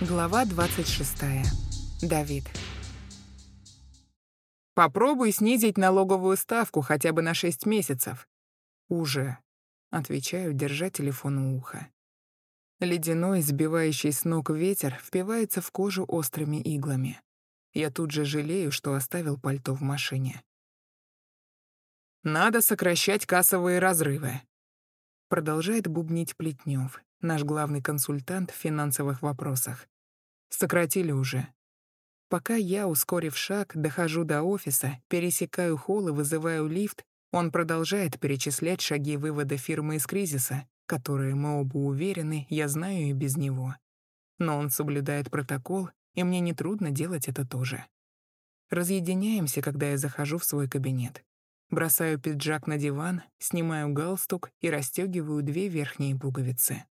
Глава 26. Давид. Попробуй снизить налоговую ставку хотя бы на 6 месяцев. Уже. Отвечаю, держа телефон у уха. Ледяной, сбивающий с ног ветер впивается в кожу острыми иглами. Я тут же жалею, что оставил пальто в машине. Надо сокращать кассовые разрывы. Продолжает бубнить Плетнев, наш главный консультант в финансовых вопросах. Сократили уже. Пока я, ускорив шаг, дохожу до офиса, пересекаю холл и вызываю лифт, он продолжает перечислять шаги вывода фирмы из кризиса, которые, мы оба уверены, я знаю и без него. Но он соблюдает протокол, и мне нетрудно делать это тоже. Разъединяемся, когда я захожу в свой кабинет. Бросаю пиджак на диван, снимаю галстук и расстегиваю две верхние пуговицы.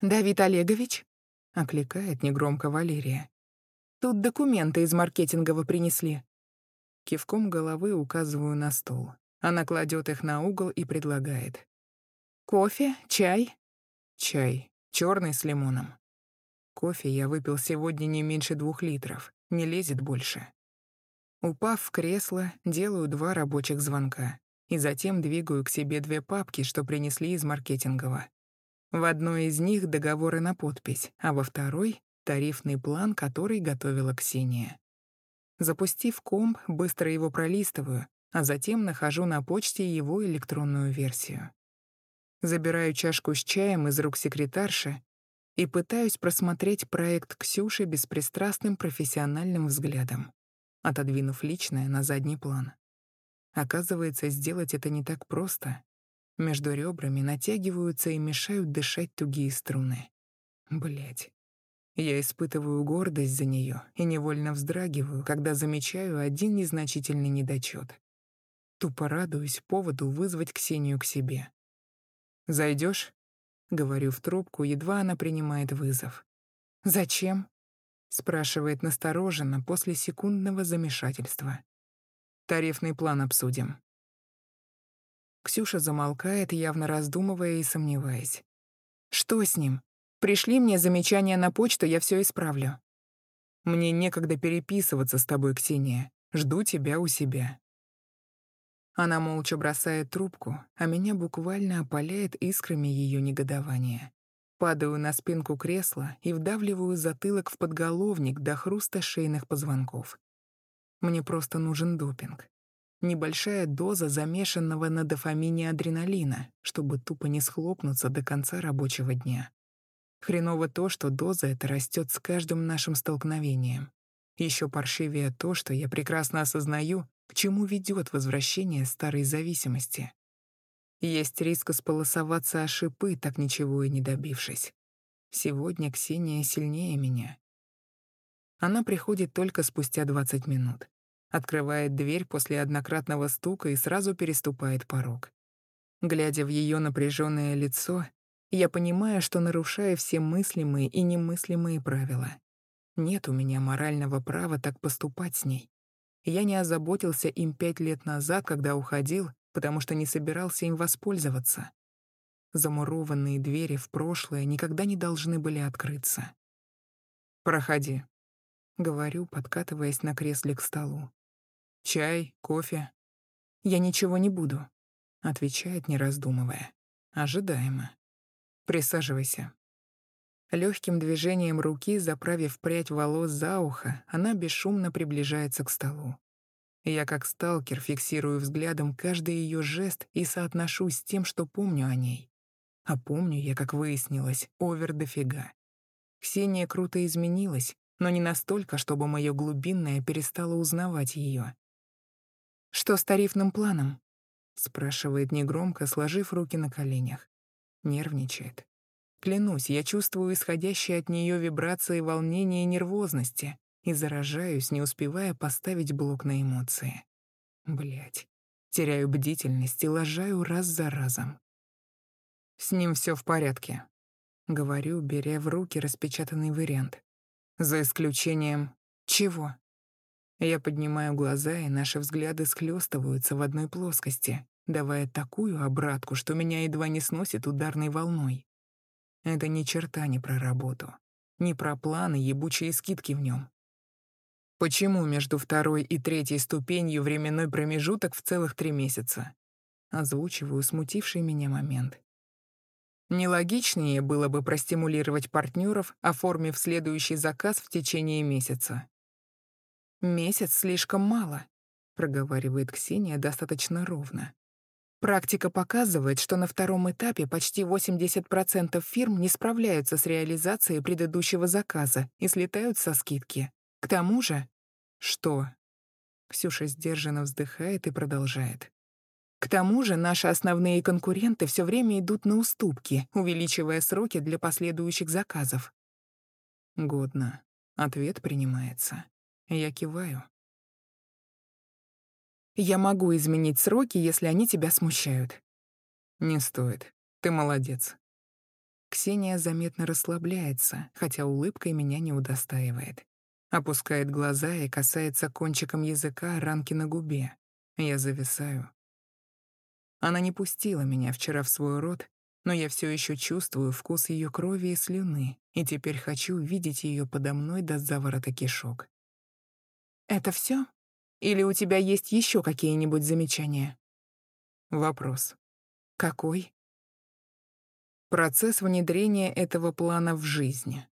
«Давид Олегович?» — окликает негромко Валерия. «Тут документы из маркетингового принесли». Кивком головы указываю на стол. Она кладет их на угол и предлагает. «Кофе? Чай?» «Чай. черный с лимоном». Кофе я выпил сегодня не меньше двух литров. Не лезет больше. Упав в кресло, делаю два рабочих звонка и затем двигаю к себе две папки, что принесли из маркетингового. В одной из них договоры на подпись, а во второй — тарифный план, который готовила Ксения. Запустив комп, быстро его пролистываю, а затем нахожу на почте его электронную версию. Забираю чашку с чаем из рук секретарши и пытаюсь просмотреть проект Ксюши беспристрастным профессиональным взглядом, отодвинув личное на задний план. Оказывается, сделать это не так просто. Между ребрами натягиваются и мешают дышать тугие струны. Блять. Я испытываю гордость за нее и невольно вздрагиваю, когда замечаю один незначительный недочет. Тупо радуюсь поводу вызвать Ксению к себе. Зайдешь? говорю в трубку, едва она принимает вызов. «Зачем?» — спрашивает настороженно после секундного замешательства. «Тарифный план обсудим», Ксюша замолкает, явно раздумывая и сомневаясь. «Что с ним? Пришли мне замечания на почту, я все исправлю». «Мне некогда переписываться с тобой, Ксения. Жду тебя у себя». Она молча бросает трубку, а меня буквально опаляет искрами ее негодования. Падаю на спинку кресла и вдавливаю затылок в подголовник до хруста шейных позвонков. Мне просто нужен допинг небольшая доза замешанного на дофамине адреналина, чтобы тупо не схлопнуться до конца рабочего дня. Хреново то, что доза эта растет с каждым нашим столкновением. Еще паршивее то, что я прекрасно осознаю, к чему ведет возвращение старой зависимости. Есть риск сполосоваться о шипы, так ничего и не добившись. Сегодня Ксения сильнее меня. Она приходит только спустя 20 минут открывает дверь после однократного стука и сразу переступает порог. Глядя в ее напряженное лицо, я понимаю, что нарушаю все мыслимые и немыслимые правила. Нет у меня морального права так поступать с ней. Я не озаботился им пять лет назад, когда уходил, потому что не собирался им воспользоваться. Замурованные двери в прошлое никогда не должны были открыться. «Проходи», — говорю, подкатываясь на кресле к столу. Чай, кофе. Я ничего не буду, отвечает, не раздумывая. Ожидаемо. Присаживайся. Легким движением руки, заправив прядь волос за ухо, она бесшумно приближается к столу. Я, как сталкер, фиксирую взглядом каждый ее жест и соотношу с тем, что помню о ней. А помню я, как выяснилось, овер дофига. Ксения круто изменилась, но не настолько, чтобы мое глубинное перестало узнавать ее. «Что с тарифным планом?» — спрашивает негромко, сложив руки на коленях. Нервничает. Клянусь, я чувствую исходящие от нее вибрации волнения и нервозности и заражаюсь, не успевая поставить блок на эмоции. Блять. Теряю бдительность и лажаю раз за разом. С ним все в порядке. Говорю, беря в руки распечатанный вариант. За исключением... Чего? Я поднимаю глаза, и наши взгляды схлестываются в одной плоскости, давая такую обратку, что меня едва не сносит ударной волной. Это ни черта не про работу. Ни про планы, ебучие скидки в нем. Почему между второй и третьей ступенью временной промежуток в целых три месяца? Озвучиваю смутивший меня момент. Нелогичнее было бы простимулировать партнеров, оформив следующий заказ в течение месяца. «Месяц слишком мало», — проговаривает Ксения достаточно ровно. Практика показывает, что на втором этапе почти 80% фирм не справляются с реализацией предыдущего заказа и слетают со скидки. К тому же... Что? Ксюша сдержанно вздыхает и продолжает. К тому же наши основные конкуренты все время идут на уступки, увеличивая сроки для последующих заказов. Годно. Ответ принимается. Я киваю. Я могу изменить сроки, если они тебя смущают. Не стоит. Ты молодец. Ксения заметно расслабляется, хотя улыбкой меня не удостаивает. Опускает глаза и касается кончиком языка ранки на губе. Я зависаю. Она не пустила меня вчера в свой рот, но я все еще чувствую вкус ее крови и слюны, и теперь хочу видеть ее подо мной до заворота кишок. «Это все? Или у тебя есть еще какие-нибудь замечания?» Вопрос. «Какой?» Процесс внедрения этого плана в жизнь.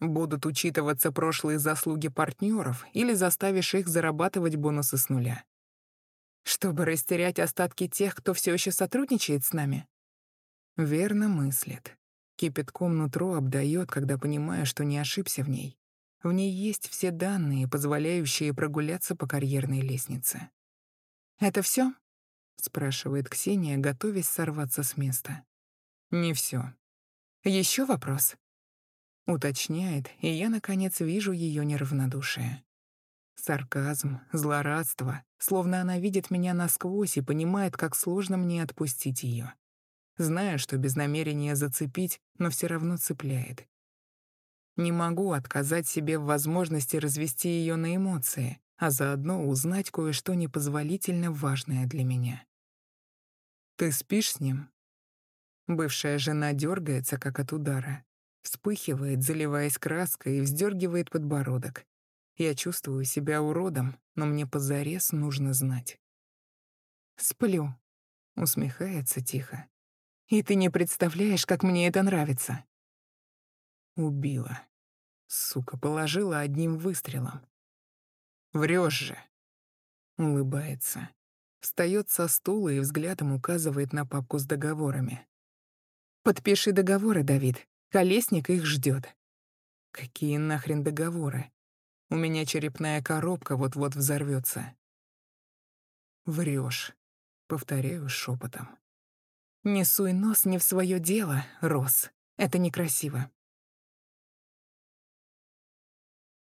Будут учитываться прошлые заслуги партнеров или заставишь их зарабатывать бонусы с нуля? Чтобы растерять остатки тех, кто все еще сотрудничает с нами? Верно мыслит. Кипятком нутро обдает, когда понимаю, что не ошибся в ней. В ней есть все данные, позволяющие прогуляться по карьерной лестнице. «Это все? спрашивает Ксения, готовясь сорваться с места. «Не все. Еще вопрос?» Уточняет, и я, наконец, вижу ее неравнодушие. Сарказм, злорадство, словно она видит меня насквозь и понимает, как сложно мне отпустить ее. Знаю, что без намерения зацепить, но все равно цепляет. Не могу отказать себе в возможности развести ее на эмоции, а заодно узнать кое-что непозволительно важное для меня. «Ты спишь с ним?» Бывшая жена дергается, как от удара. Вспыхивает, заливаясь краской, и вздергивает подбородок. Я чувствую себя уродом, но мне позарез нужно знать. «Сплю», — усмехается тихо. «И ты не представляешь, как мне это нравится». Убила. Сука, положила одним выстрелом. Врешь же. Улыбается. Встает со стула и взглядом указывает на папку с договорами. «Подпиши договоры, Давид. Колесник их ждет. Какие нахрен договоры? У меня черепная коробка вот-вот взорвется. Врешь, повторяю шепотом. Не суй нос не в свое дело, Рос. Это некрасиво.